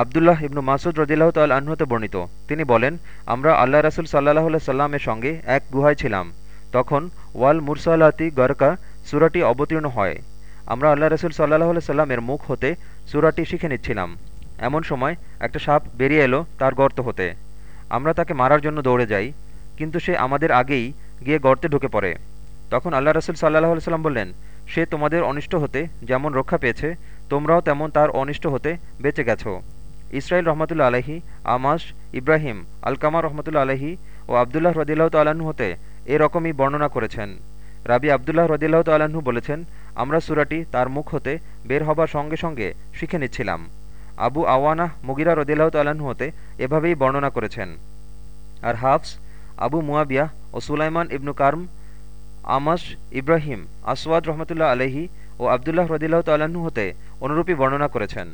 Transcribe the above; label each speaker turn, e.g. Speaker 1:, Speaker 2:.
Speaker 1: আবদুল্লাহ ইবনু মাসুদ রদিল্লাহ তাল আহ্নতে বর্ণিত। তিনি বলেন, আমরা আল্লাহ রাসুল সাল্লাহ সাল্লামের সঙ্গে এক গুহায় ছিলাম। তখন ওয়াল মুরসালাতি গরকা সুরাটি অবতীর্ণ হয়। আমরা আল্লাহ রসুল সাল্লাহ সাল্লামের মুখ হতে সুরাটি শিখে নিচ্ছিলাম। এমন সময় একটা সাপ বেরিয়ে এলো তার গর্ত হতে। আমরা তাকে মারার জন্য দৌড়ে যাই, কিন্তু সে আমাদের আগেই গিয়ে গর্তে ঢুকে পড়ে। তখন আল্লাহ রসুল সাল্লাহ সাল্লাম বললেন, সে তোমাদের অনিষ্ট হতে যেমন রক্ষা পেয়েছে, তোমরাও তেমন তার অনিষ্ট হতে বেঁচে গেছো। ইসরাইল রহমতুল্লা আলহি আমাস, ইব্রাহিম আলকামা রহমতুল্লা আলহি ও আবদুল্লাহ রদিল্লাহ তাল্লাহ্ন হতে এরকমই বর্ণনা করেছেন। রাবি আবদুল্লাহ রদিল্লাহ তাল্লাহ্ন বলেছেন, আমরা সুরাটি তার মুখ হতে বের হবার সঙ্গে সঙ্গে শিখে নিচ্ছিলাম। আবু আওয়ানা মুগিরা রদিল্লাহ তাল্লাহ্ন হতে এভাবেই বর্ণনা করেছেন। আর হাফস, আবু মুয়াবিয়া ও সুলাইমান ইবনু কার্ম, আমাস, ইব্রাহিম, আসওয়াদ রহমতুল্লাহ আলহি ও আবদুল্লাহ রদিল্লাহ তাল্লাহ্ন হতে অনুরূপী বর্ণনা করেছেন।